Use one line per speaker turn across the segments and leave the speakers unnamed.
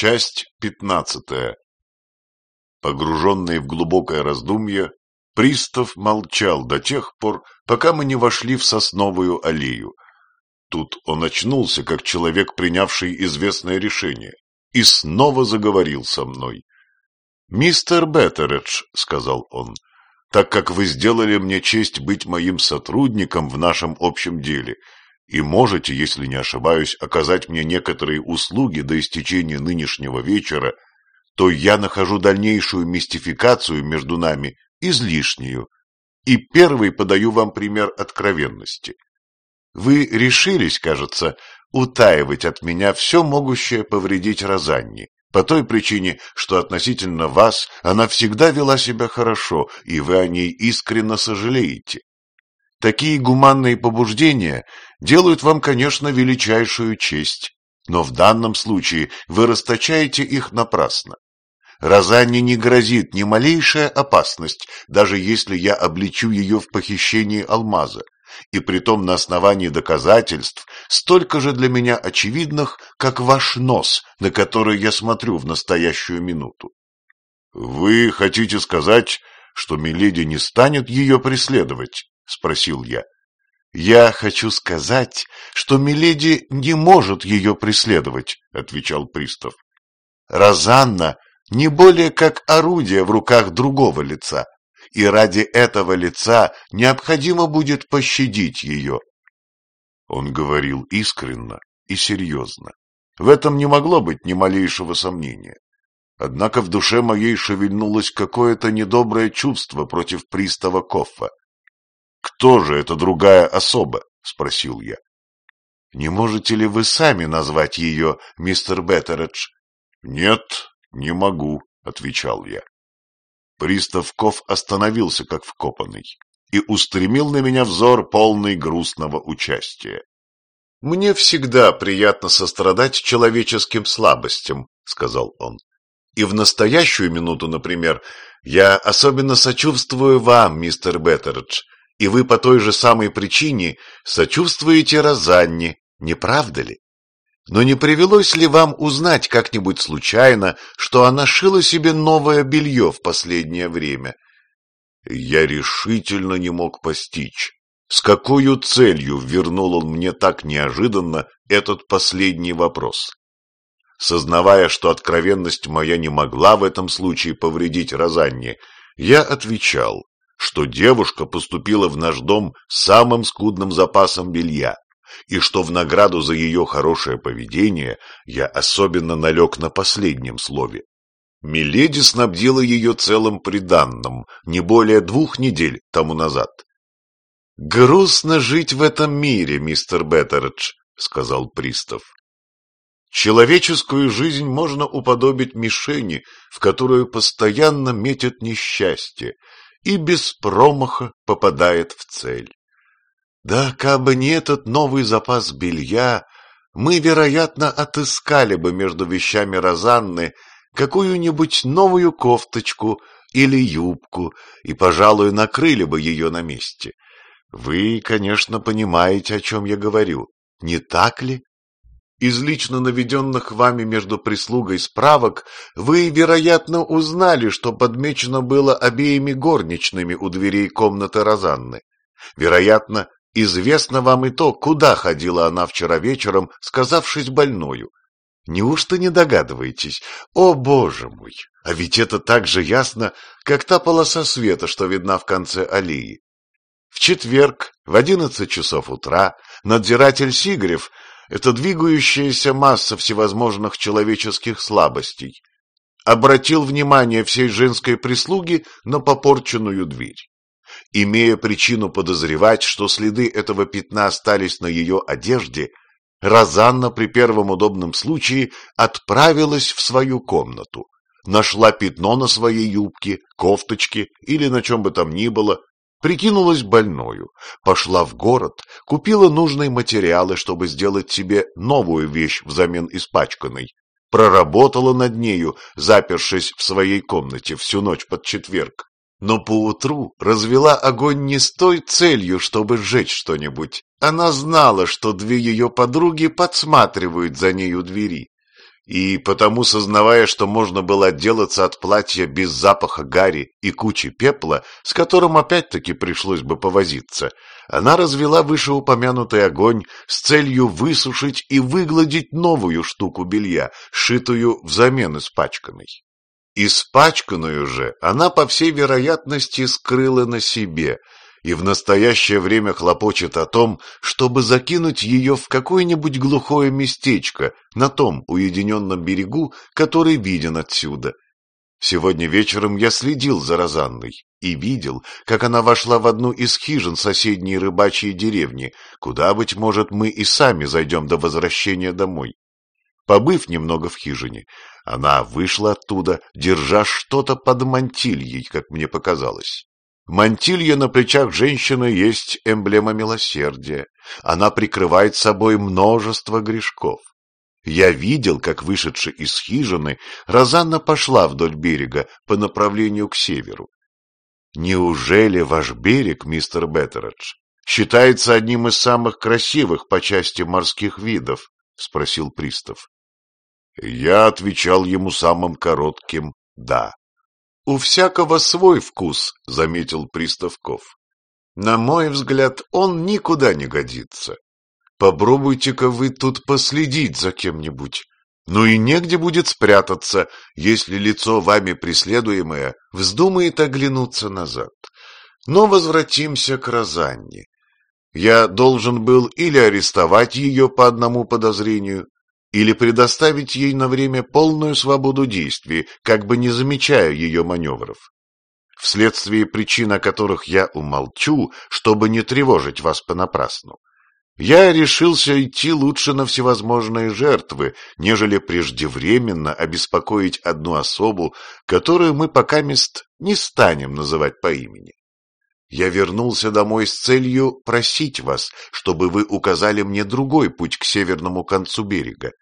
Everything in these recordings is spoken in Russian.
Часть пятнадцатая. Погруженный в глубокое раздумье, пристав молчал до тех пор, пока мы не вошли в сосновую аллею. Тут он очнулся, как человек, принявший известное решение, и снова заговорил со мной. «Мистер Беттередж», — сказал он, — «так как вы сделали мне честь быть моим сотрудником в нашем общем деле, и можете, если не ошибаюсь, оказать мне некоторые услуги до истечения нынешнего вечера, то я нахожу дальнейшую мистификацию между нами излишнюю, и первый подаю вам пример откровенности. Вы решились, кажется, утаивать от меня все могущее повредить Розанне, по той причине, что относительно вас она всегда вела себя хорошо, и вы о ней искренне сожалеете. Такие гуманные побуждения делают вам, конечно, величайшую честь, но в данном случае вы расточаете их напрасно. Розанне не грозит ни малейшая опасность, даже если я обличу ее в похищении алмаза и притом на основании доказательств, столько же для меня очевидных, как ваш нос, на который я смотрю в настоящую минуту. — Вы хотите сказать, что Миледи не станет ее преследовать? — спросил я. — Я хочу сказать, что Миледи не может ее преследовать, — отвечал пристав. — Розанна не более как орудие в руках другого лица и ради этого лица необходимо будет пощадить ее. Он говорил искренно и серьезно. В этом не могло быть ни малейшего сомнения. Однако в душе моей шевельнулось какое-то недоброе чувство против пристава Коффа. «Кто же эта другая особа?» — спросил я. «Не можете ли вы сами назвать ее, мистер Беттередж?» «Нет, не могу», — отвечал я. Приставков остановился как вкопанный и устремил на меня взор полный грустного участия. «Мне всегда приятно сострадать человеческим слабостям», — сказал он. «И в настоящую минуту, например, я особенно сочувствую вам, мистер Беттердж, и вы по той же самой причине сочувствуете Розанне, не правда ли?» Но не привелось ли вам узнать как-нибудь случайно, что она шила себе новое белье в последнее время? Я решительно не мог постичь, с какой целью вернул он мне так неожиданно этот последний вопрос. Сознавая, что откровенность моя не могла в этом случае повредить Розанне, я отвечал, что девушка поступила в наш дом самым скудным запасом белья, и что в награду за ее хорошее поведение я особенно налег на последнем слове. Миледи снабдила ее целым приданным, не более двух недель тому назад. «Грустно жить в этом мире, мистер Беттередж», — сказал пристав. «Человеческую жизнь можно уподобить мишени, в которую постоянно метят несчастье, и без промаха попадает в цель. Да, кабы не этот новый запас белья, мы, вероятно, отыскали бы между вещами Розанны какую-нибудь новую кофточку или юбку и, пожалуй, накрыли бы ее на месте. Вы, конечно, понимаете, о чем я говорю, не так ли? Из лично наведенных вами между прислугой справок вы, вероятно, узнали, что подмечено было обеими горничными у дверей комнаты Розанны. Вероятно, Известно вам и то, куда ходила она вчера вечером, сказавшись больною. Неужто не догадываетесь? О, боже мой! А ведь это так же ясно, как та полоса света, что видна в конце аллеи. В четверг в одиннадцать часов утра надзиратель Сигарев, это двигающаяся масса всевозможных человеческих слабостей, обратил внимание всей женской прислуги на попорченную дверь. Имея причину подозревать, что следы этого пятна остались на ее одежде, Розанна при первом удобном случае отправилась в свою комнату, нашла пятно на своей юбке, кофточке или на чем бы там ни было, прикинулась больною, пошла в город, купила нужные материалы, чтобы сделать себе новую вещь взамен испачканной, проработала над нею, запершись в своей комнате всю ночь под четверг, но поутру развела огонь не с той целью, чтобы сжечь что-нибудь. Она знала, что две ее подруги подсматривают за ней у двери. И потому, сознавая, что можно было отделаться от платья без запаха гари и кучи пепла, с которым опять-таки пришлось бы повозиться, она развела вышеупомянутый огонь с целью высушить и выгладить новую штуку белья, сшитую взамен испачканной. Испачканную же она, по всей вероятности, скрыла на себе – и в настоящее время хлопочет о том, чтобы закинуть ее в какое-нибудь глухое местечко на том уединенном берегу, который виден отсюда. Сегодня вечером я следил за Розанной и видел, как она вошла в одну из хижин соседней рыбачьей деревни, куда, быть может, мы и сами зайдем до возвращения домой. Побыв немного в хижине, она вышла оттуда, держа что-то под мантильей, как мне показалось. Мантилья на плечах женщины есть эмблема милосердия. Она прикрывает собой множество грешков. Я видел, как, вышедши из хижины, Розанна пошла вдоль берега по направлению к северу. Неужели ваш берег, мистер Беттередж, считается одним из самых красивых по части морских видов? — спросил пристав. Я отвечал ему самым коротким «да». «У всякого свой вкус», — заметил Приставков. «На мой взгляд, он никуда не годится. Попробуйте-ка вы тут последить за кем-нибудь. Ну и негде будет спрятаться, если лицо вами преследуемое вздумает оглянуться назад. Но возвратимся к Розанне. Я должен был или арестовать ее по одному подозрению, или предоставить ей на время полную свободу действий, как бы не замечая ее маневров. Вследствие причин, о которых я умолчу, чтобы не тревожить вас понапрасну, я решился идти лучше на всевозможные жертвы, нежели преждевременно обеспокоить одну особу, которую мы пока мест не станем называть по имени. Я вернулся домой с целью просить вас, чтобы вы указали мне другой путь к северному концу берега.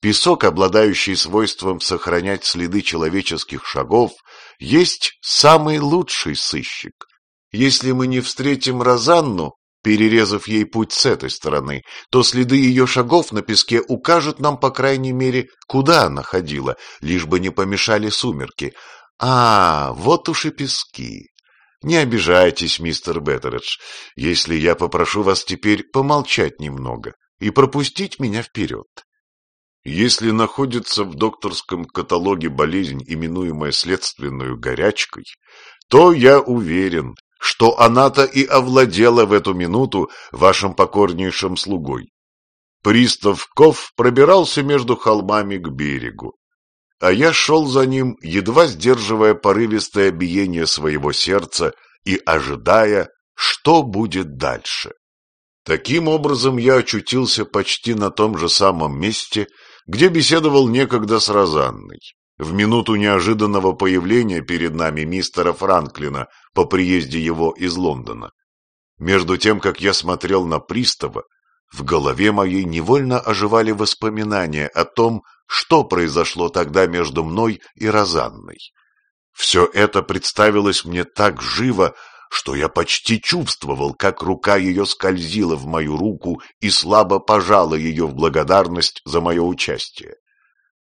Песок, обладающий свойством сохранять следы человеческих шагов, есть самый лучший сыщик. Если мы не встретим Розанну, перерезав ей путь с этой стороны, то следы ее шагов на песке укажут нам, по крайней мере, куда она ходила, лишь бы не помешали сумерки. А, вот уж и пески. Не обижайтесь, мистер Беттередж, если я попрошу вас теперь помолчать немного и пропустить меня вперед. Если находится в докторском каталоге болезнь, именуемая следственную горячкой, то я уверен, что она-то и овладела в эту минуту вашим покорнейшим слугой. Пристав Ков пробирался между холмами к берегу а я шел за ним, едва сдерживая порывистое биение своего сердца и ожидая, что будет дальше. Таким образом я очутился почти на том же самом месте, где беседовал некогда с Розанной, в минуту неожиданного появления перед нами мистера Франклина по приезде его из Лондона. Между тем, как я смотрел на пристава, в голове моей невольно оживали воспоминания о том, что произошло тогда между мной и Розанной. Все это представилось мне так живо, что я почти чувствовал, как рука ее скользила в мою руку и слабо пожала ее в благодарность за мое участие.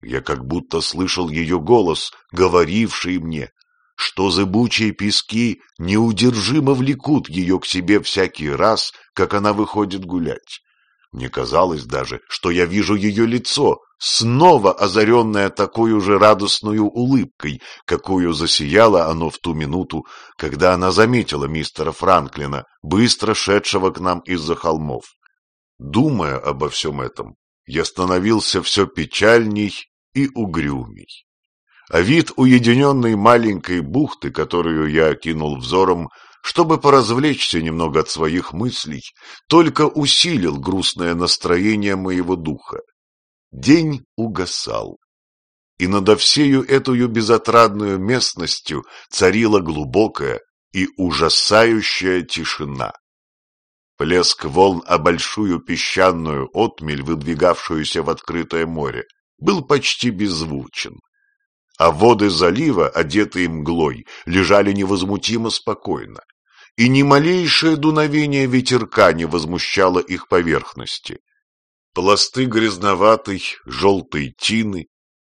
Я как будто слышал ее голос, говоривший мне, что зыбучие пески неудержимо влекут ее к себе всякий раз, как она выходит гулять. Мне казалось даже, что я вижу ее лицо, снова озаренное такой же радостную улыбкой, какую засияло оно в ту минуту, когда она заметила мистера Франклина, быстро шедшего к нам из-за холмов. Думая обо всем этом, я становился все печальней и угрюмей. А вид уединенной маленькой бухты, которую я окинул взором, чтобы поразвлечься немного от своих мыслей, только усилил грустное настроение моего духа. День угасал, и надо всею эту безотрадную местностью царила глубокая и ужасающая тишина. Плеск волн о большую песчаную отмель, выдвигавшуюся в открытое море, был почти беззвучен а воды залива, одетые мглой, лежали невозмутимо спокойно, и ни малейшее дуновение ветерка не возмущало их поверхности. пласты грязноватой, желтой тины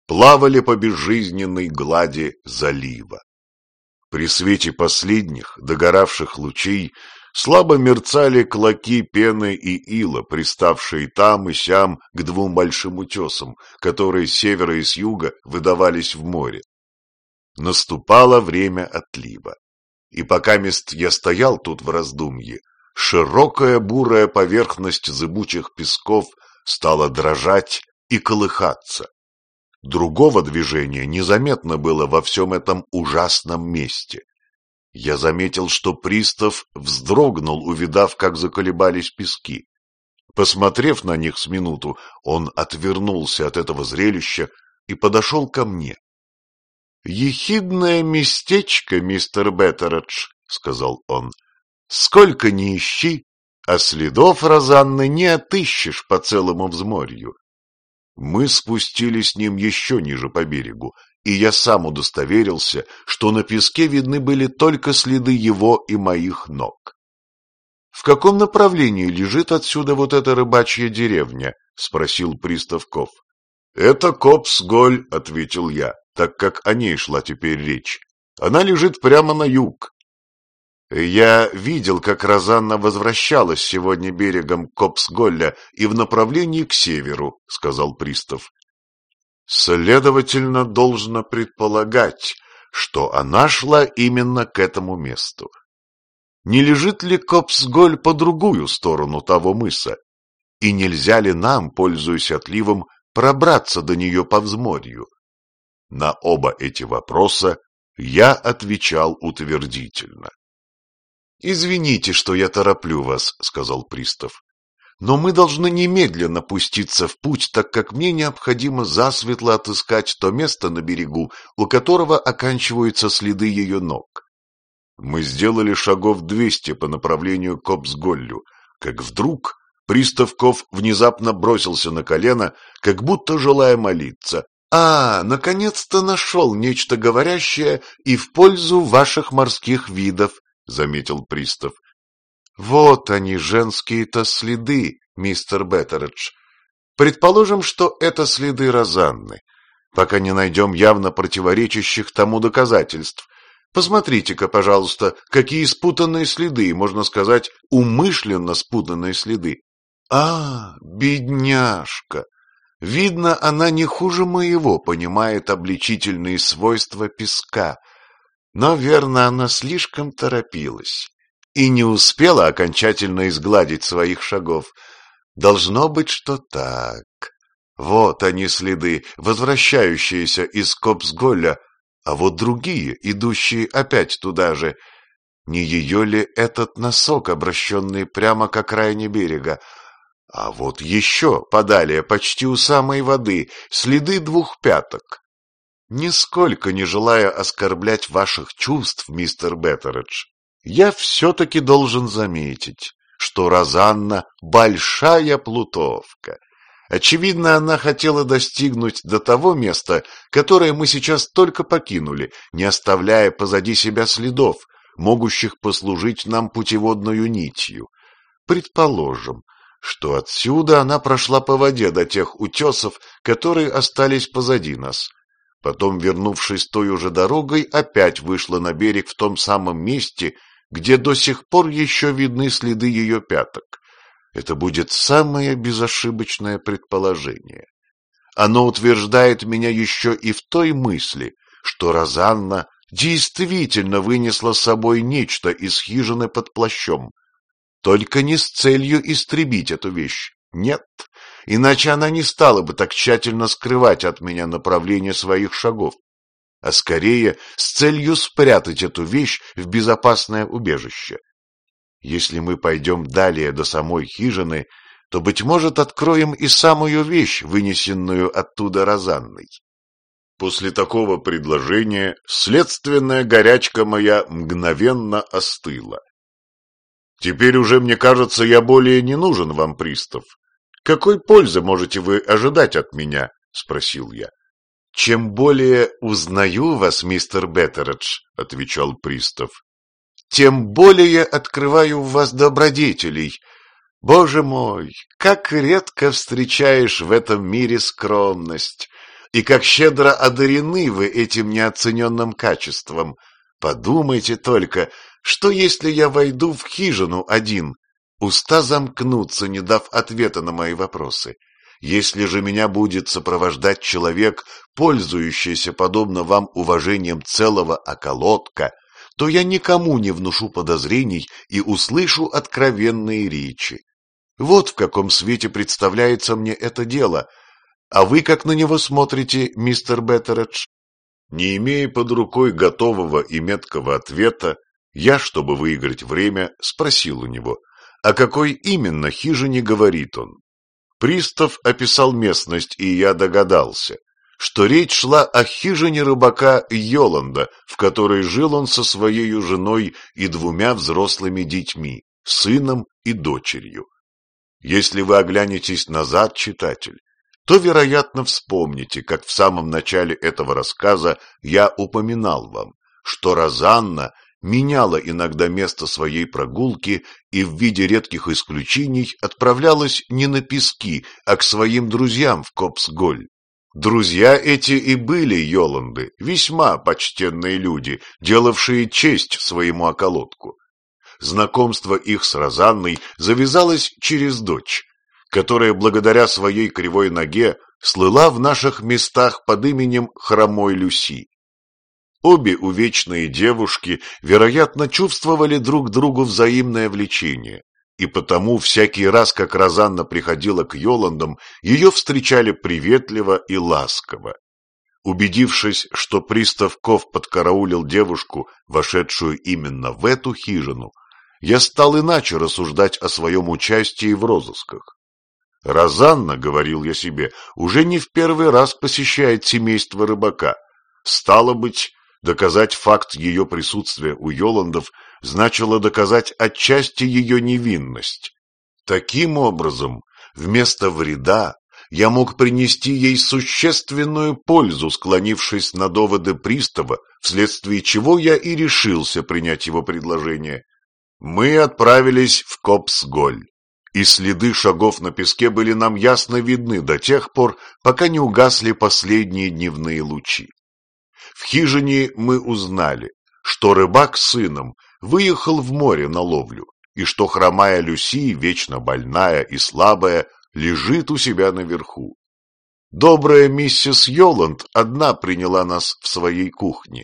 плавали по безжизненной глади залива. При свете последних, догоравших лучей, слабо мерцали клоки пены и ила, приставшие там и сям к двум большим утесам, которые с севера и с юга выдавались в море. Наступало время отлива. И пока мест я стоял тут в раздумье, широкая бурая поверхность зыбучих песков стала дрожать и колыхаться. Другого движения незаметно было во всем этом ужасном месте. Я заметил, что пристав вздрогнул, увидав, как заколебались пески. Посмотрев на них с минуту, он отвернулся от этого зрелища и подошел ко мне. — Ехидное местечко, мистер Беттередж, — сказал он. — Сколько ни ищи, а следов Розанны не отыщешь по целому взморью. Мы спустились с ним еще ниже по берегу, и я сам удостоверился, что на песке видны были только следы его и моих ног. — В каком направлении лежит отсюда вот эта рыбачья деревня? — спросил Приставков. — Это Копсголь, — ответил я, так как о ней шла теперь речь. Она лежит прямо на юг. Я видел, как Розанна возвращалась сегодня берегом Копсголля и в направлении к северу, — сказал пристав. Следовательно, должно предполагать, что она шла именно к этому месту. Не лежит ли Копсголь по другую сторону того мыса? И нельзя ли нам, пользуясь отливом, пробраться до нее по взморью? На оба эти вопроса я отвечал утвердительно. «Извините, что я тороплю вас», — сказал пристав. «Но мы должны немедленно пуститься в путь, так как мне необходимо засветло отыскать то место на берегу, у которого оканчиваются следы ее ног». Мы сделали шагов двести по направлению к Обсголлю, как вдруг Приставков внезапно бросился на колено, как будто желая молиться. «А, наконец-то нашел нечто говорящее и в пользу ваших морских видов», заметил пристав. Вот они, женские-то следы, мистер Беттередж. Предположим, что это следы Розанны, пока не найдем явно противоречащих тому доказательств. Посмотрите-ка, пожалуйста, какие спутанные следы, можно сказать, умышленно спутанные следы. А, бедняжка! Видно, она не хуже моего понимает обличительные свойства песка — но, верно, она слишком торопилась и не успела окончательно изгладить своих шагов. Должно быть, что так. Вот они следы, возвращающиеся из Копсголя, а вот другие, идущие опять туда же. Не ее ли этот носок, обращенный прямо к окраине берега? А вот еще, подалее, почти у самой воды, следы двух пяток. Нисколько не желая оскорблять ваших чувств, мистер Беттередж, я все-таки должен заметить, что Розанна — большая плутовка. Очевидно, она хотела достигнуть до того места, которое мы сейчас только покинули, не оставляя позади себя следов, могущих послужить нам путеводную нитью. Предположим, что отсюда она прошла по воде до тех утесов, которые остались позади нас, Потом, вернувшись той уже дорогой, опять вышла на берег в том самом месте, где до сих пор еще видны следы ее пяток. Это будет самое безошибочное предположение. Оно утверждает меня еще и в той мысли, что Розанна действительно вынесла с собой нечто из хижины под плащом, только не с целью истребить эту вещь. Нет, иначе она не стала бы так тщательно скрывать от меня направление своих шагов, а скорее с целью спрятать эту вещь в безопасное убежище. Если мы пойдем далее до самой хижины, то, быть может, откроем и самую вещь, вынесенную оттуда Розанной. После такого предложения следственная горячка моя мгновенно остыла. Теперь уже, мне кажется, я более не нужен вам, пристав. Какой пользы можете вы ожидать от меня? — спросил я. — Чем более узнаю вас, мистер Беттередж, — отвечал пристав, — тем более открываю в вас добродетелей. Боже мой, как редко встречаешь в этом мире скромность, и как щедро одарены вы этим неоцененным качеством. Подумайте только, что если я войду в хижину один? Уста замкнутся, не дав ответа на мои вопросы. Если же меня будет сопровождать человек, пользующийся, подобно вам, уважением целого околотка, то я никому не внушу подозрений и услышу откровенные речи. Вот в каком свете представляется мне это дело. А вы как на него смотрите, мистер Беттередж? Не имея под рукой готового и меткого ответа, я, чтобы выиграть время, спросил у него, о какой именно хижине говорит он. Пристав описал местность, и я догадался, что речь шла о хижине рыбака Йоланда, в которой жил он со своей женой и двумя взрослыми детьми, сыном и дочерью. Если вы оглянетесь назад, читатель, то, вероятно, вспомните, как в самом начале этого рассказа я упоминал вам, что Розанна меняла иногда место своей прогулки и в виде редких исключений отправлялась не на пески, а к своим друзьям в Копсголь. Друзья эти и были Йоланды, весьма почтенные люди, делавшие честь своему околотку. Знакомство их с Розанной завязалось через дочь, которая благодаря своей кривой ноге слыла в наших местах под именем Хромой Люси. Обе увечные девушки, вероятно, чувствовали друг другу взаимное влечение, и потому всякий раз, как Розанна приходила к Йоландам, ее встречали приветливо и ласково. Убедившись, что пристав Ков подкараулил девушку, вошедшую именно в эту хижину, я стал иначе рассуждать о своем участии в розысках. Розанна, говорил я себе, уже не в первый раз посещает семейство рыбака. Стало быть, доказать факт ее присутствия у Йоландов значило доказать отчасти ее невинность. Таким образом, вместо вреда я мог принести ей существенную пользу, склонившись на доводы пристава, вследствие чего я и решился принять его предложение. Мы отправились в Копсголь, и следы шагов на песке были нам ясно видны до тех пор, пока не угасли последние дневные лучи. В хижине мы узнали, что рыбак с сыном выехал в море на ловлю, и что хромая Люси, вечно больная и слабая, лежит у себя наверху. Добрая миссис Йоланд одна приняла нас в своей кухне,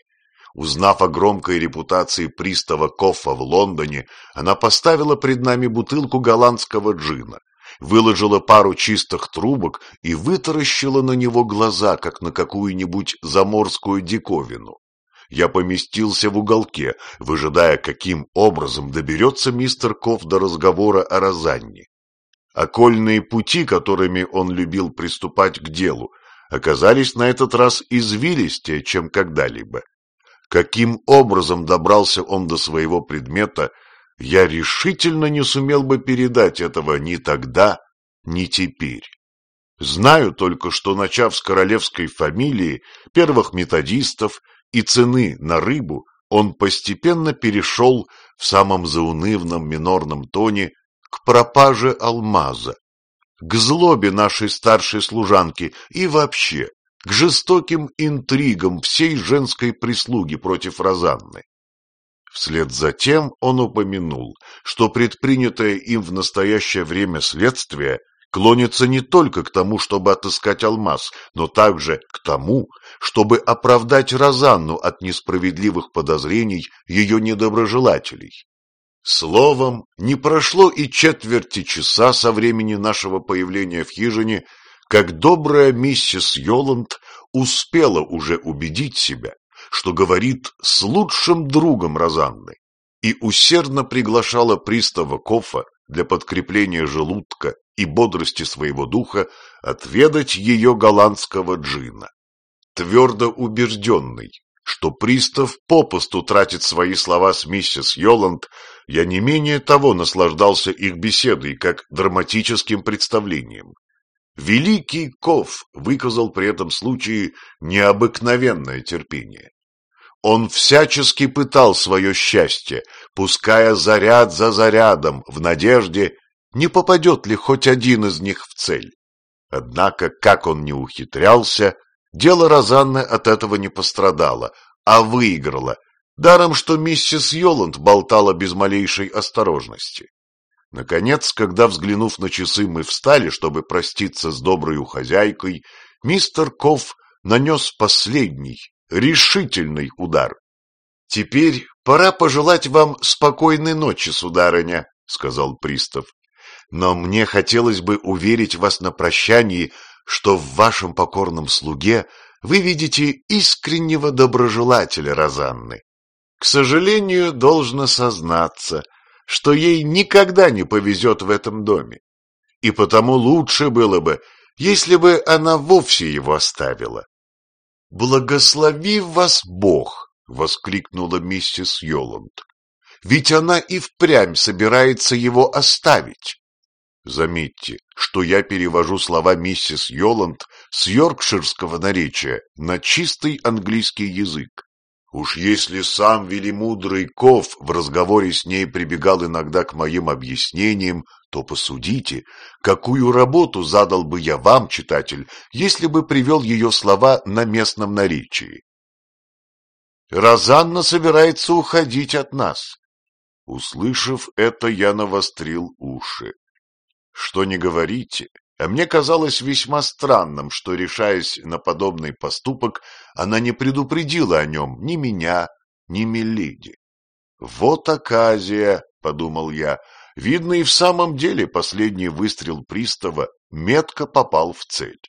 Узнав о громкой репутации пристава Коффа в Лондоне, она поставила пред нами бутылку голландского джина, выложила пару чистых трубок и вытаращила на него глаза, как на какую-нибудь заморскую диковину. Я поместился в уголке, выжидая, каким образом доберется мистер Кофф до разговора о Розанне. Окольные пути, которыми он любил приступать к делу, оказались на этот раз извилистее, чем когда-либо. Каким образом добрался он до своего предмета, я решительно не сумел бы передать этого ни тогда, ни теперь. Знаю только, что, начав с королевской фамилии, первых методистов и цены на рыбу, он постепенно перешел в самом заунывном минорном тоне к пропаже алмаза, к злобе нашей старшей служанки и вообще к жестоким интригам всей женской прислуги против Розанны. Вслед за тем он упомянул, что предпринятое им в настоящее время следствие клонится не только к тому, чтобы отыскать алмаз, но также к тому, чтобы оправдать Розанну от несправедливых подозрений ее недоброжелателей. Словом, не прошло и четверти часа со времени нашего появления в хижине, как добрая миссис Йоланд успела уже убедить себя, что говорит с лучшим другом Розанны, и усердно приглашала пристава Кофа для подкрепления желудка и бодрости своего духа отведать ее голландского джина. Твердо убежденный, что пристав попусту тратит свои слова с миссис Йоланд, я не менее того наслаждался их беседой как драматическим представлением. Великий Ков выказал при этом случае необыкновенное терпение. Он всячески пытал свое счастье, пуская заряд за зарядом, в надежде, не попадет ли хоть один из них в цель. Однако, как он не ухитрялся, дело Розанны от этого не пострадало, а выиграла, даром что миссис Йоланд болтала без малейшей осторожности. Наконец, когда, взглянув на часы, мы встали, чтобы проститься с доброй хозяйкой, мистер Ков нанес последний, решительный удар. — Теперь пора пожелать вам спокойной ночи, сударыня, — сказал пристав. — Но мне хотелось бы уверить вас на прощании, что в вашем покорном слуге вы видите искреннего доброжелателя Розанны. К сожалению, должно сознаться — что ей никогда не повезет в этом доме. И потому лучше было бы, если бы она вовсе его оставила. «Благослови вас Бог!» — воскликнула миссис Йоланд. «Ведь она и впрямь собирается его оставить». Заметьте, что я перевожу слова миссис Йоланд с йоркширского наречия на чистый английский язык. Уж если сам велимудрый Ков в разговоре с ней прибегал иногда к моим объяснениям, то посудите, какую работу задал бы я вам, читатель, если бы привел ее слова на местном наречии. Розанна собирается уходить от нас. Услышав это, я навострил уши. Что не говорите, мне казалось весьма странным, что, решаясь на подобный поступок, она не предупредила о нем ни меня, ни Мелиди. «Вот оказия», — подумал я, — видно, и в самом деле последний выстрел пристава метко попал в цель.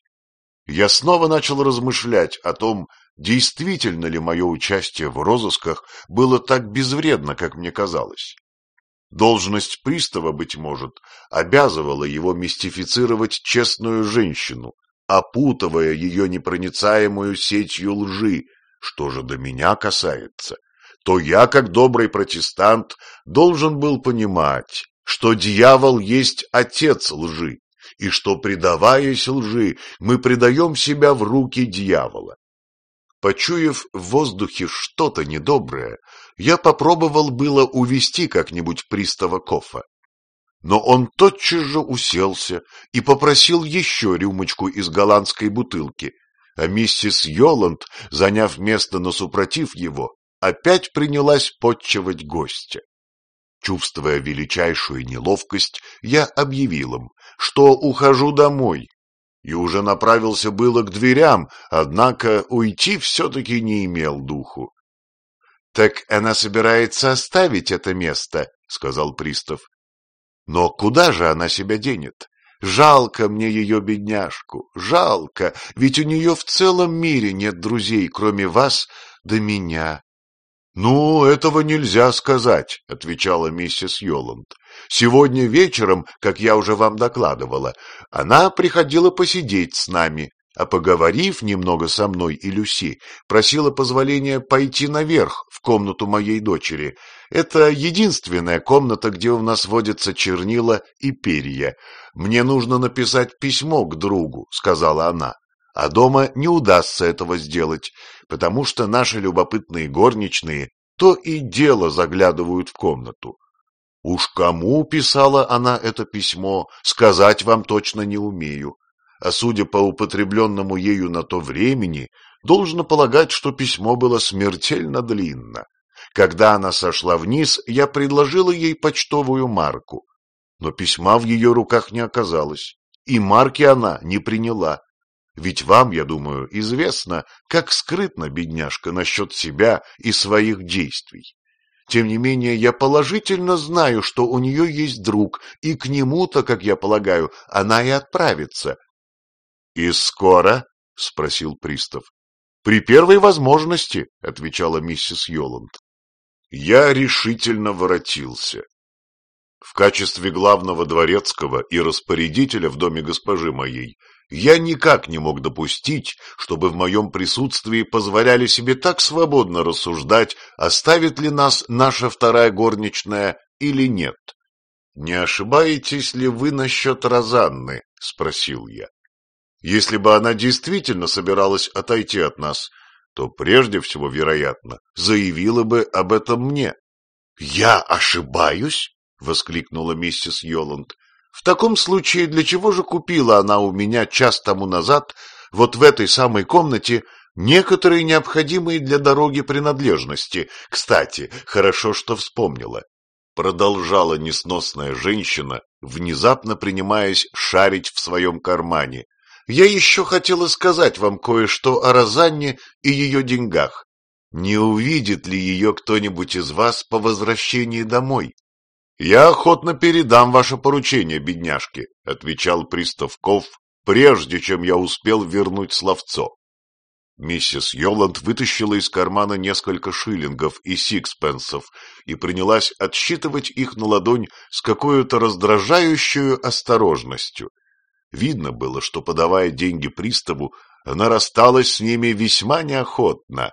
Я снова начал размышлять о том, действительно ли мое участие в розысках было так безвредно, как мне казалось. Должность пристава, быть может, обязывала его мистифицировать честную женщину, опутывая ее непроницаемую сетью лжи. Что же до меня касается, то я, как добрый протестант, должен был понимать, что дьявол есть отец лжи, и что, предаваясь лжи, мы предаем себя в руки дьявола. Почуяв в воздухе что-то недоброе, я попробовал было увести как-нибудь пристава Кофа. Но он тотчас же уселся и попросил еще рюмочку из голландской бутылки, а миссис Йоланд, заняв место на супротив его, опять принялась подчивать гостя. Чувствуя величайшую неловкость, я объявил им, что ухожу домой, и уже направился было к дверям, однако уйти все-таки не имел духу. — Так она собирается оставить это место, — сказал пристав. — Но куда же она себя денет? Жалко мне ее бедняжку, жалко, ведь у нее в целом мире нет друзей, кроме вас да меня. «Ну, этого нельзя сказать», — отвечала миссис Йоланд. «Сегодня вечером, как я уже вам докладывала, она приходила посидеть с нами, а поговорив немного со мной и Люси, просила позволения пойти наверх, в комнату моей дочери. Это единственная комната, где у нас водятся чернила и перья. Мне нужно написать письмо к другу», — сказала она а дома не удастся этого сделать, потому что наши любопытные горничные то и дело заглядывают в комнату. Уж кому писала она это письмо, сказать вам точно не умею, а судя по употребленному ею на то времени, должно полагать, что письмо было смертельно длинно. Когда она сошла вниз, я предложила ей почтовую марку, но письма в ее руках не оказалось, и марки она не приняла. Ведь вам, я думаю, известно, как скрытна бедняжка насчет себя и своих действий. Тем не менее, я положительно знаю, что у нее есть друг, и к нему-то, как я полагаю, она и отправится. — И скоро? — спросил пристав. — При первой возможности, — отвечала миссис Йоланд. Я решительно воротился. В качестве главного дворецкого и распорядителя в доме госпожи моей я никак не мог допустить, чтобы в моем присутствии позволяли себе так свободно рассуждать, оставит ли нас наша вторая горничная или нет. «Не ошибаетесь ли вы насчет Розанны?» — спросил я. «Если бы она действительно собиралась отойти от нас, то прежде всего, вероятно, заявила бы об этом мне». «Я ошибаюсь?» — воскликнула миссис Йоланд. В таком случае, для чего же купила она у меня час тому назад, вот в этой самой комнате, некоторые необходимые для дороги принадлежности? Кстати, хорошо, что вспомнила. Продолжала несносная женщина, внезапно принимаясь шарить в своем кармане. Я еще хотела сказать вам кое-что о Розанне и ее деньгах. Не увидит ли ее кто-нибудь из вас по возвращении домой? «Я охотно передам ваше поручение, бедняжки», — отвечал пристав Ков, прежде чем я успел вернуть словцо. Миссис Йоланд вытащила из кармана несколько шиллингов и сикспенсов и принялась отсчитывать их на ладонь с какой-то раздражающей осторожностью. Видно было, что, подавая деньги приставу, она рассталась с ними весьма неохотно.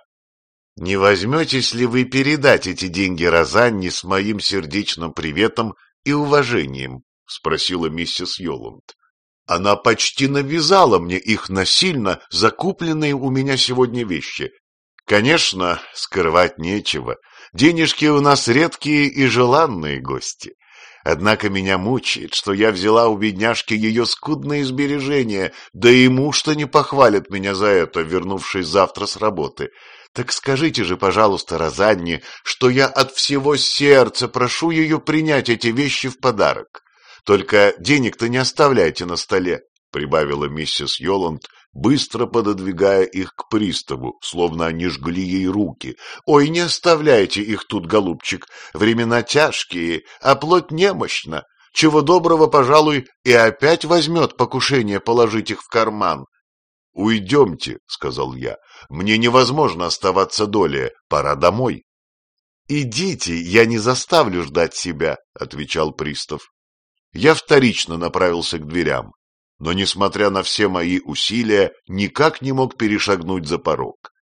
Не возьметесь ли вы передать эти деньги Розанне с моим сердечным приветом и уважением? — спросила миссис Йоланд. Она почти навязала мне их насильно закупленные у меня сегодня вещи. Конечно, скрывать нечего. Денежки у нас редкие и желанные гости. Однако меня мучает, что я взяла у бедняжки ее скудные сбережения, да и муж-то не похвалит меня за это, вернувшись завтра с работы. Так скажите же, пожалуйста, Розанне, что я от всего сердца прошу ее принять эти вещи в подарок. Только денег-то не оставляйте на столе, — прибавила миссис Йоланд, быстро пододвигая их к приставу, словно они жгли ей руки. «Ой, не оставляйте их тут, голубчик, времена тяжкие, а плоть немощна. Чего доброго, пожалуй, и опять возьмет покушение положить их в карман. «Уйдемте», — сказал я, — «мне невозможно оставаться долее, пора домой». «Идите, я не заставлю ждать себя», — отвечал пристав. Я вторично направился к дверям, но, несмотря на все мои усилия, никак не мог перешагнуть за порог.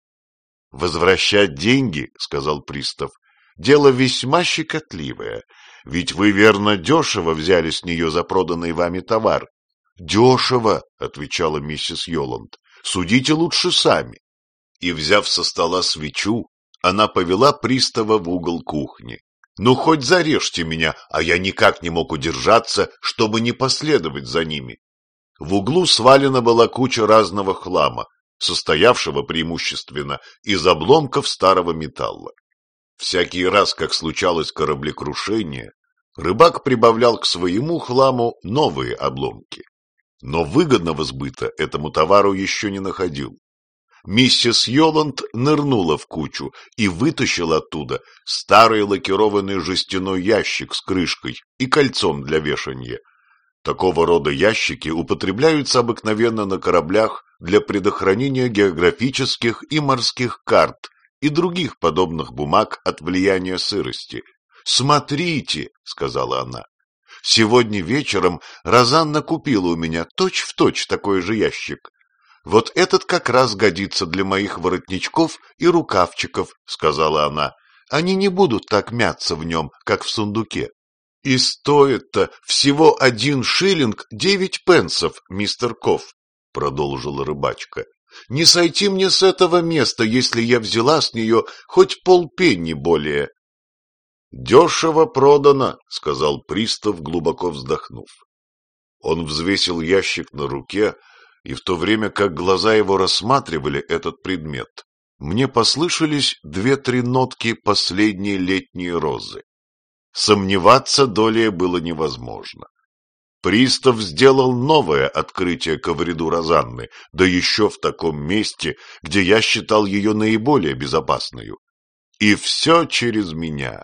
«Возвращать деньги», — сказал пристав, — «дело весьма щекотливое, ведь вы, верно, дешево взяли с нее за проданный вами товар». «Дешево», — отвечала миссис Йоланд, Судите лучше сами. И, взяв со стола свечу, она повела пристава в угол кухни. Ну, хоть зарежьте меня, а я никак не мог удержаться, чтобы не последовать за ними. В углу свалена была куча разного хлама, состоявшего преимущественно из обломков старого металла. Всякий раз, как случалось кораблекрушение, рыбак прибавлял к своему хламу новые обломки но выгодного сбыта этому товару еще не находил. Миссис Йоланд нырнула в кучу и вытащила оттуда старый лакированный жестяной ящик с крышкой и кольцом для вешанья. Такого рода ящики употребляются обыкновенно на кораблях для предохранения географических и морских карт и других подобных бумаг от влияния сырости. «Смотрите», — сказала она, Сегодня вечером Розанна купила у меня точь-в-точь точь такой же ящик. Вот этот как раз годится для моих воротничков и рукавчиков, — сказала она. Они не будут так мяться в нем, как в сундуке. И стоит-то всего один шиллинг девять пенсов, мистер Ков, — продолжила рыбачка. Не сойти мне с этого места, если я взяла с нее хоть полпенни более. «Дешево продано», — сказал пристав, глубоко вздохнув. Он взвесил ящик на руке, и в то время как глаза его рассматривали этот предмет, мне послышались две-три нотки последней летней розы. Сомневаться долее было невозможно. Пристав сделал новое открытие ко вреду Розанны, да еще в таком месте, где я считал ее наиболее безопасную. И все через меня.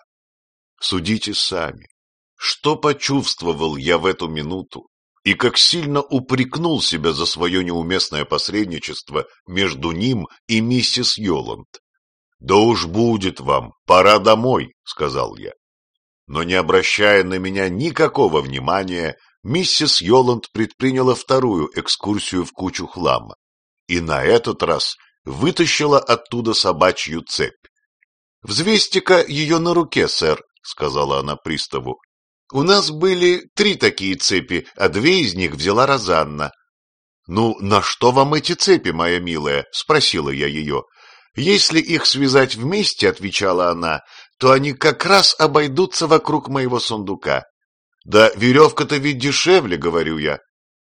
Судите сами, что почувствовал я в эту минуту и как сильно упрекнул себя за свое неуместное посредничество между ним и миссис Йоланд. «Да уж будет вам, пора домой», — сказал я. Но не обращая на меня никакого внимания, миссис Йоланд предприняла вторую экскурсию в кучу хлама и на этот раз вытащила оттуда собачью цепь. «Взвесьте-ка ее на руке, сэр», сказала она приставу. У нас были три такие цепи, а две из них взяла Розанна. «Ну, на что вам эти цепи, моя милая?» — спросила я ее. «Если их связать вместе, — отвечала она, — то они как раз обойдутся вокруг моего сундука. Да веревка-то ведь дешевле, говорю я.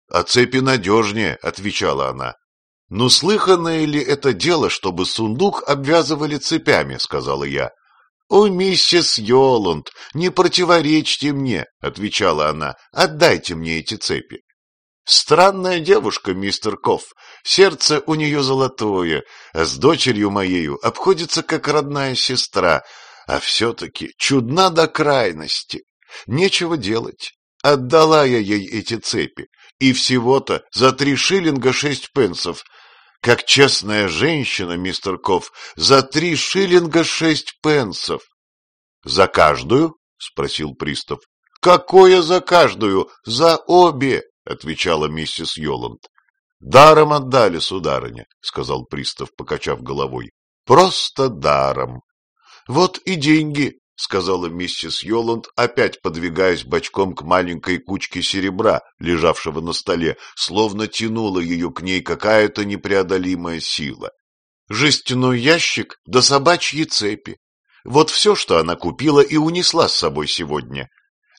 А цепи надежнее, отвечала она. Ну, слыханное ли это дело, чтобы сундук обвязывали цепями, сказала я. «О, миссис Йоланд, не противоречьте мне», — отвечала она, — «отдайте мне эти цепи». Странная девушка, мистер Кофф, сердце у нее золотое, а с дочерью моею обходится как родная сестра, а все-таки чудна до крайности. Нечего делать. Отдала я ей эти цепи, и всего-то за три шиллинга шесть пенсов. Как честная женщина, мистер Кофф, за три шиллинга шесть пенсов. — За каждую? — спросил пристав. — Какое за каждую? За обе! — отвечала миссис Йоланд. — Даром отдали, сударыня, — сказал пристав, покачав головой. — Просто даром. — Вот и деньги, — сказала миссис Йоланд, опять подвигаясь бочком к маленькой кучке серебра, лежавшего на столе, словно тянула ее к ней какая-то непреодолимая сила. Жестяной ящик да собачьи цепи. Вот все, что она купила и унесла с собой сегодня.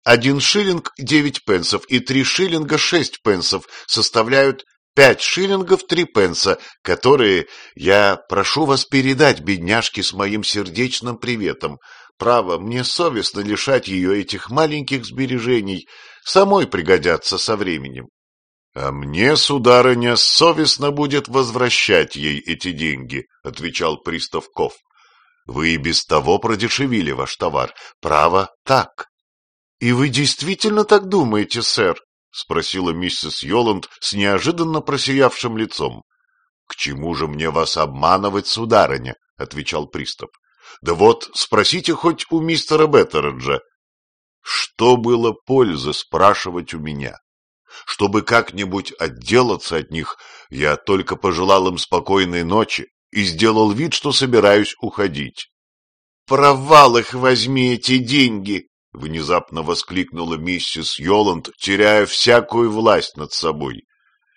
Один шиллинг девять пенсов и три шиллинга шесть пенсов составляют пять шиллингов три пенса, которые я прошу вас передать бедняжке с моим сердечным приветом. Право, мне совестно лишать ее этих маленьких сбережений, самой пригодятся со временем. — А мне, сударыня, совестно будет возвращать ей эти деньги, — отвечал пристав Ков. — Вы и без того продешевили ваш товар. Право, так. — И вы действительно так думаете, сэр? — спросила миссис Йоланд с неожиданно просиявшим лицом. — К чему же мне вас обманывать, сударыня? — отвечал пристав. — Да вот, спросите хоть у мистера Беттереджа. Что было пользы спрашивать у меня? Чтобы как-нибудь отделаться от них, я только пожелал им спокойной ночи и сделал вид, что собираюсь уходить. — Провал их возьми эти деньги! — внезапно воскликнула миссис Йоланд, теряя всякую власть над собой.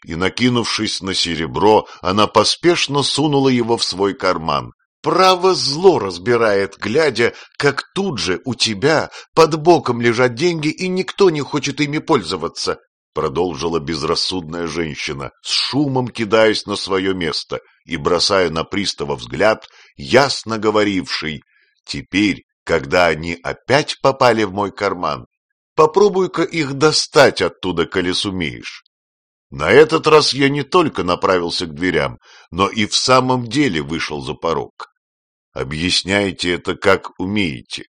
И, накинувшись на серебро, она поспешно сунула его в свой карман. «Право зло разбирает, глядя, как тут же у тебя под боком лежат деньги, и никто не хочет ими пользоваться», продолжила безрассудная женщина, с шумом кидаясь на свое место и бросая на пристава взгляд, ясно говоривший «Теперь когда они опять попали в мой карман. Попробуй-ка их достать оттуда, коли сумеешь. На этот раз я не только направился к дверям, но и в самом деле вышел за порог. Объясняйте это как умеете.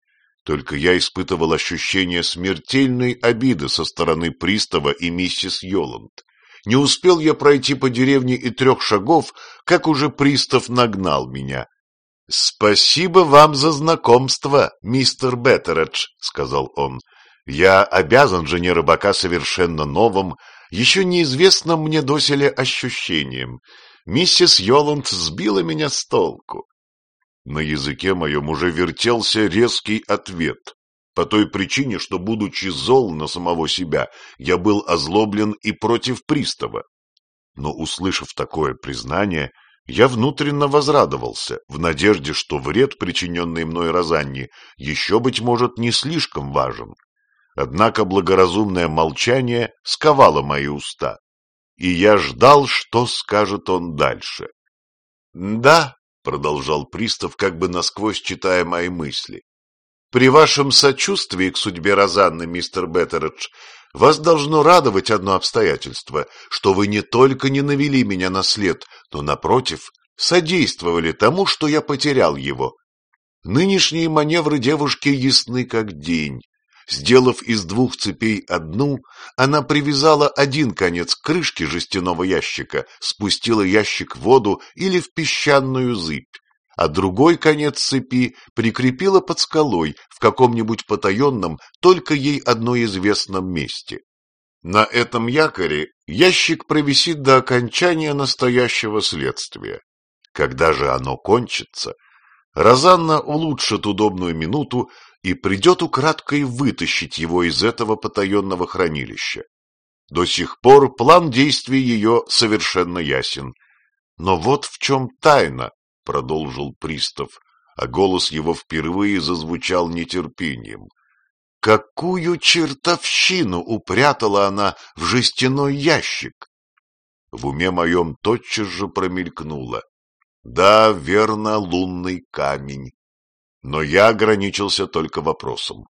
Только я испытывал ощущение смертельной обиды со стороны пристава и миссис Йоланд. Не успел я пройти по деревне и трех шагов, как уже пристав нагнал меня. — Спасибо вам за знакомство, мистер Беттередж, — сказал он. — Я обязан жене рыбака совершенно новым, еще неизвестным мне доселе ощущением. Миссис Йоланд сбила меня с толку. На языке моем уже вертелся резкий ответ, по той причине, что, будучи зол на самого себя, я был озлоблен и против пристава. Но, услышав такое признание, я внутренно возрадовался, в надежде, что вред, причиненный мной Розанне, еще, быть может, не слишком важен. Однако благоразумное молчание сковало мои уста, и я ждал, что скажет он дальше. — Да, — продолжал пристав, как бы насквозь читая мои мысли, — при вашем сочувствии к судьбе Розанны, мистер Беттередж, вас должно радовать одно обстоятельство, что вы не только не навели меня на след, но, напротив, содействовали тому, что я потерял его. Нынешние маневры девушки ясны как день. Сделав из двух цепей одну, она привязала один конец к крышке жестяного ящика, спустила ящик в воду или в песчаную зыбь, а другой конец цепи прикрепила под скалой в каком-нибудь потаенном, только ей одно известном месте. На этом якоре ящик провисит до окончания настоящего следствия. Когда же оно кончится, Розанна улучшит удобную минуту и придет украдкой вытащить его из этого потаенного хранилища. До сих пор план действий ее совершенно ясен. Но вот в чем тайна, — продолжил пристав, а голос его впервые зазвучал нетерпением. Какую чертовщину упрятала она в жестяной ящик? В уме моем тотчас же промелькнуло. Да, верно, лунный камень. Но я ограничился только вопросом.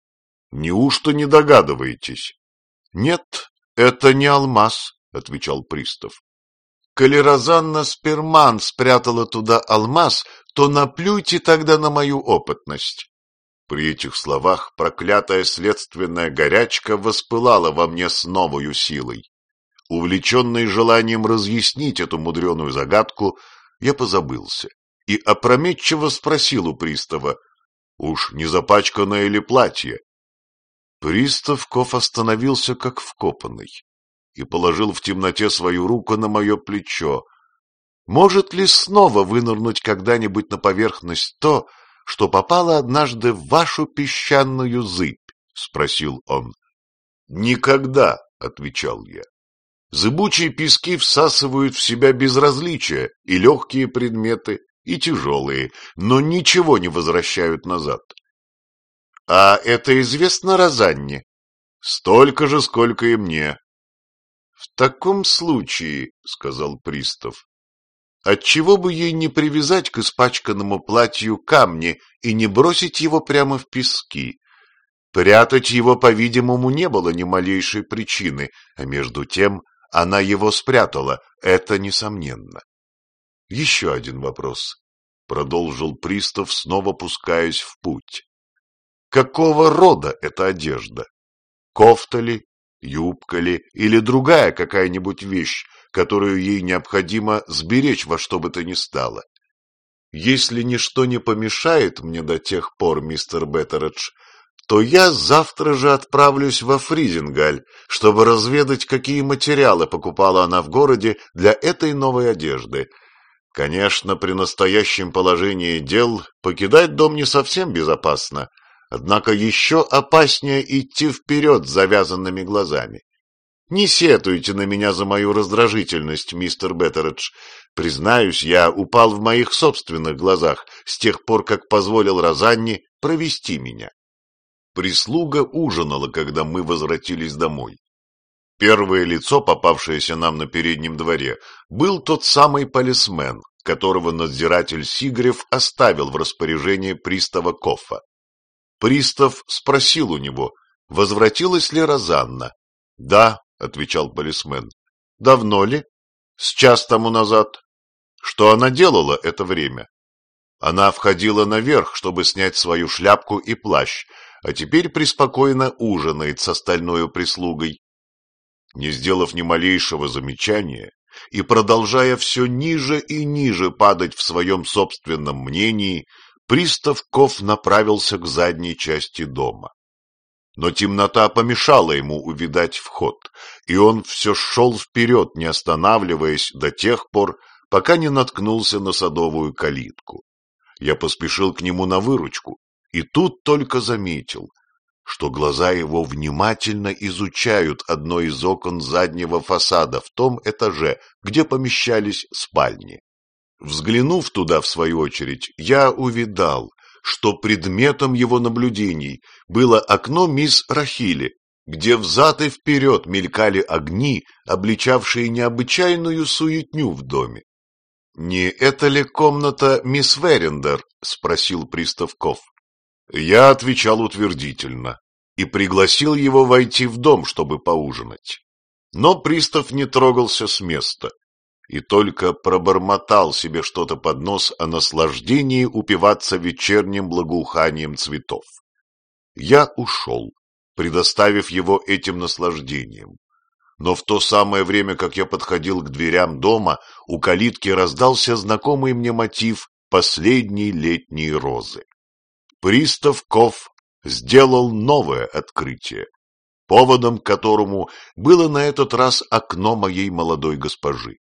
Неужто не догадываетесь? Нет, это не алмаз, отвечал пристав. Коли Розанна Сперман спрятала туда алмаз, то наплюйте тогда на мою опытность. При этих словах проклятая следственная горячка воспылала во мне с новою силой. Увлеченный желанием разъяснить эту мудреную загадку, я позабылся и опрометчиво спросил у пристава, уж не запачканное ли платье? Пристав Ков остановился как вкопанный и положил в темноте свою руку на мое плечо. Может ли снова вынырнуть когда-нибудь на поверхность то, что попало однажды в вашу песчаную зыбь? — спросил он. — Никогда, — отвечал я. Зыбучие пески всасывают в себя безразличие, и легкие предметы, и тяжелые, но ничего не возвращают назад. — А это известно Розанне? — Столько же, сколько и мне. — В таком случае, — сказал пристав, Отчего бы ей не привязать к испачканному платью камни и не бросить его прямо в пески? Прятать его, по-видимому, не было ни малейшей причины, а между тем она его спрятала, это несомненно. Еще один вопрос, — продолжил пристав, снова пускаясь в путь. Какого рода эта одежда? Кофта ли, юбка ли или другая какая-нибудь вещь, которую ей необходимо сберечь во что бы то ни стало. Если ничто не помешает мне до тех пор, мистер Беттередж, то я завтра же отправлюсь во Фризингаль, чтобы разведать, какие материалы покупала она в городе для этой новой одежды. Конечно, при настоящем положении дел покидать дом не совсем безопасно, однако еще опаснее идти вперед с завязанными глазами. Не сетуйте на меня за мою раздражительность, мистер Беттередж. Признаюсь, я упал в моих собственных глазах с тех пор, как позволил Розанне провести меня. Прислуга ужинала, когда мы возвратились домой. Первое лицо, попавшееся нам на переднем дворе, был тот самый полисмен, которого надзиратель Сигрев оставил в распоряжении пристава Кофа. Пристав спросил у него, возвратилась ли Розанна. Да, — отвечал полисмен. — Давно ли? — С час тому назад. Что она делала это время? Она входила наверх, чтобы снять свою шляпку и плащ, а теперь преспокойно ужинает с остальной прислугой. Не сделав ни малейшего замечания и продолжая все ниже и ниже падать в своем собственном мнении, пристав Ков направился к задней части дома но темнота помешала ему увидать вход, и он все шел вперед, не останавливаясь до тех пор, пока не наткнулся на садовую калитку. Я поспешил к нему на выручку, и тут только заметил, что глаза его внимательно изучают одно из окон заднего фасада в том этаже, где помещались спальни. Взглянув туда, в свою очередь, я увидал, что предметом его наблюдений было окно мисс Рахили, где взад и вперед мелькали огни, обличавшие необычайную суетню в доме. — Не это ли комната мисс Верендер? — спросил Приставков. Я отвечал утвердительно и пригласил его войти в дом, чтобы поужинать. Но пристав не трогался с места и только пробормотал себе что-то под нос о наслаждении упиваться вечерним благоуханием цветов. Я ушел, предоставив его этим наслаждением. Но в то самое время, как я подходил к дверям дома, у калитки раздался знакомый мне мотив последней летней розы. Пристав Ков сделал новое открытие, поводом которому было на этот раз окно моей молодой госпожи.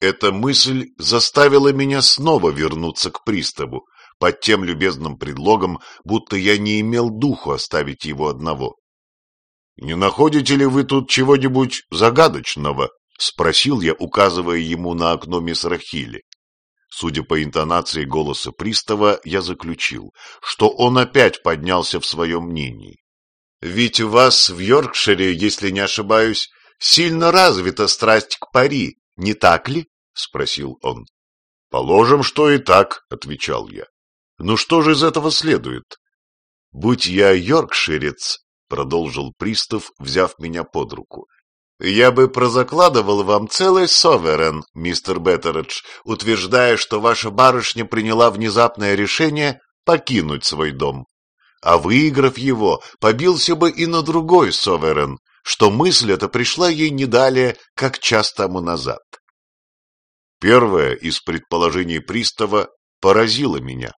Эта мысль заставила меня снова вернуться к приставу, под тем любезным предлогом, будто я не имел духу оставить его одного. — Не находите ли вы тут чего-нибудь загадочного? — спросил я, указывая ему на окно мисс Рахили. Судя по интонации голоса пристава, я заключил, что он опять поднялся в своем мнении. Ведь у вас в Йоркшире, если не ошибаюсь, сильно развита страсть к пари, не так ли? — спросил он. — Положим, что и так, — отвечал я. — Ну что же из этого следует? — Будь я йоркширец, — продолжил пристав, взяв меня под руку, — я бы прозакладывал вам целый соверен, мистер Беттередж, утверждая, что ваша барышня приняла внезапное решение покинуть свой дом. А выиграв его, побился бы и на другой соверен, что мысль эта пришла ей не далее, как час тому назад. Первое из предположений пристава поразило меня,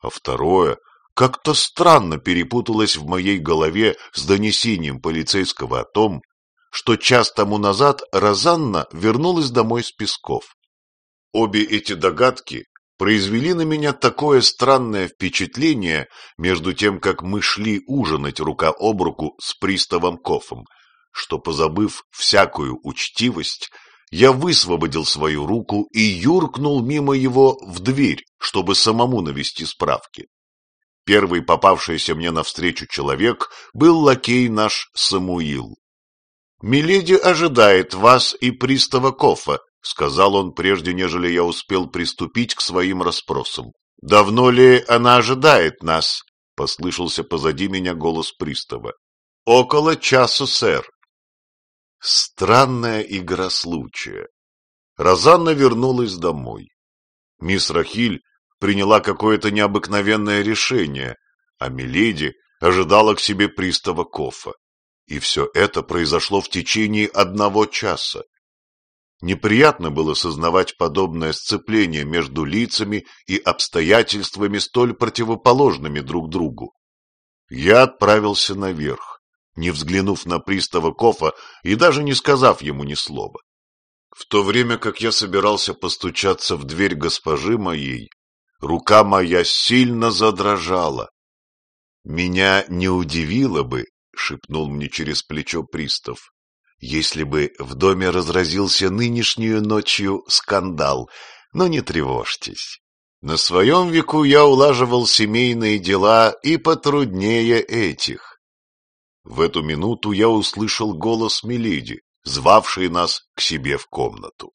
а второе как-то странно перепуталось в моей голове с донесением полицейского о том, что час тому назад Розанна вернулась домой с Песков. Обе эти догадки произвели на меня такое странное впечатление между тем, как мы шли ужинать рука об руку с приставом Кофом, что, позабыв всякую учтивость, я высвободил свою руку и юркнул мимо его в дверь, чтобы самому навести справки. Первый попавшийся мне навстречу человек был лакей наш Самуил. «Миледи ожидает вас и пристава Кофа», — сказал он, прежде нежели я успел приступить к своим расспросам. «Давно ли она ожидает нас?» — послышался позади меня голос пристава. «Около часу, сэр». Странная игра случая. Розанна вернулась домой. Мисс Рахиль приняла какое-то необыкновенное решение, а Миледи ожидала к себе пристава Кофа. И все это произошло в течение одного часа. Неприятно было сознавать подобное сцепление между лицами и обстоятельствами столь противоположными друг другу. Я отправился наверх не взглянув на пристава Кофа и даже не сказав ему ни слова. В то время как я собирался постучаться в дверь госпожи моей, рука моя сильно задрожала. «Меня не удивило бы, — шепнул мне через плечо пристав, — если бы в доме разразился нынешнюю ночью скандал, но не тревожьтесь. На своем веку я улаживал семейные дела и потруднее этих. В эту минуту я услышал голос Мелиди, звавший нас к себе в комнату.